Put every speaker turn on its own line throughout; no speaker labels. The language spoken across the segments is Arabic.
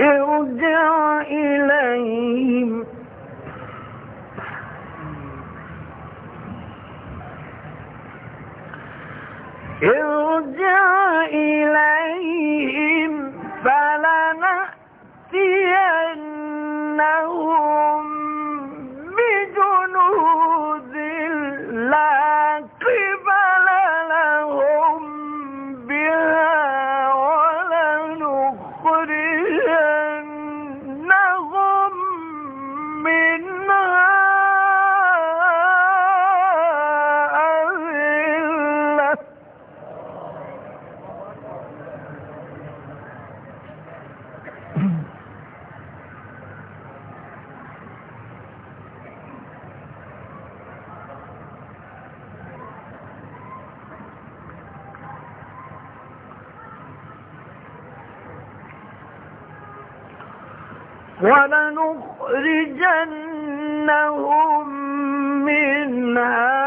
ارجع إليهم ارجع إليهم ولنخرجنهم منها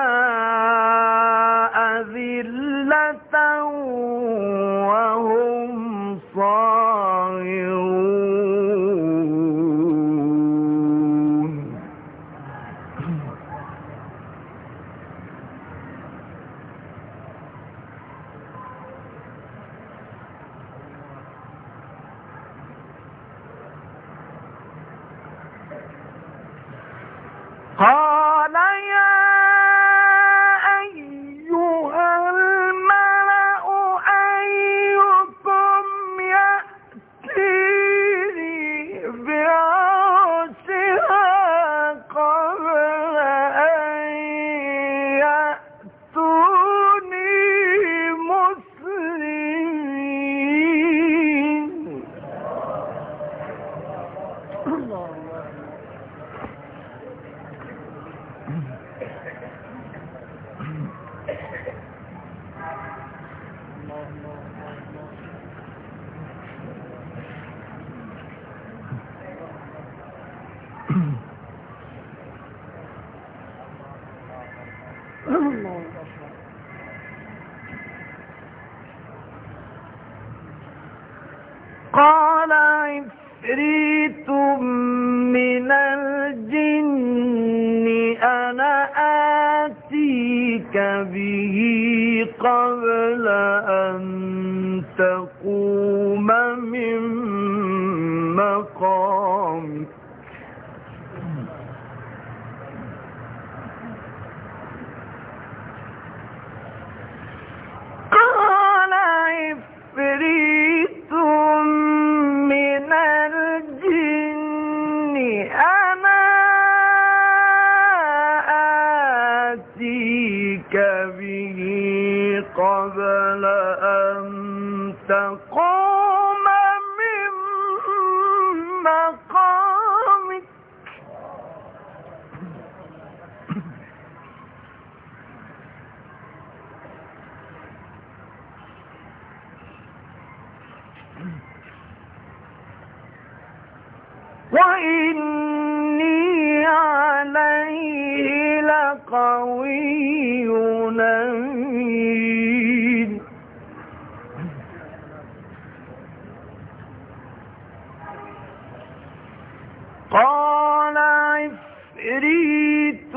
قال عفريت من الجن أنا آتيك به قبل أن تقوم من قبل أن تقوم من مقامك. وإني عفريت